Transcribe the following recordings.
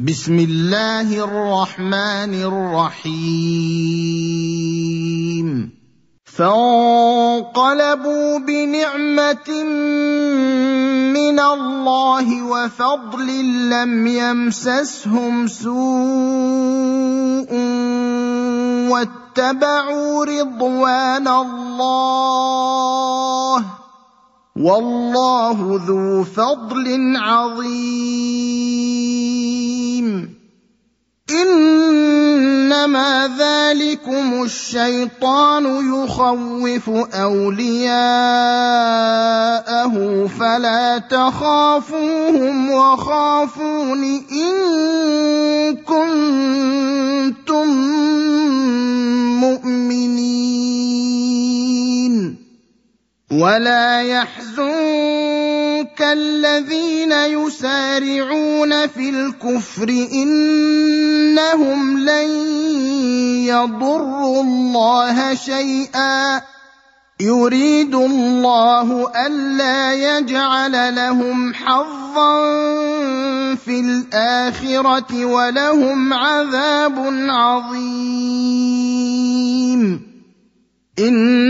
بسم الله الرحمن الرحيم. فانقلبوا بنعمة من الله وفضل لم يمسسهم سوء واتبعوا رضوان الله. والله ذو فضل عظيم. ذلكم الشيطان يخوف أولياءه فلا تخافوهم وخافون إن كنتم مؤمنين ولا يحزنك الذين يسارعون في الكفر إنهم لن يضروا الله شيئا. يريد الله ألا يجعل لهم حظا في الآخرة ولهم عذاب عظيم. إن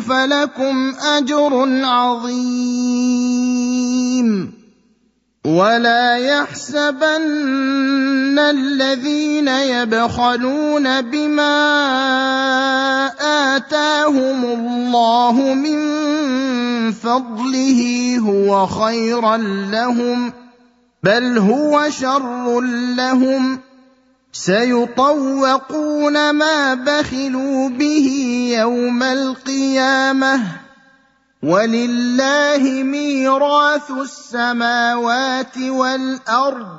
فلكم أجر عظيم. ولا يحسبن الذين يبخلون بما آتاهم الله من فضله هو خيرا لهم بل هو شر لهم. سيطوقون ما بخلوا به يوم القيامة. ولله ميراث السماوات والأرض.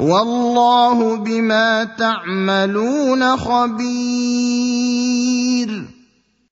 والله بما تعملون خبير.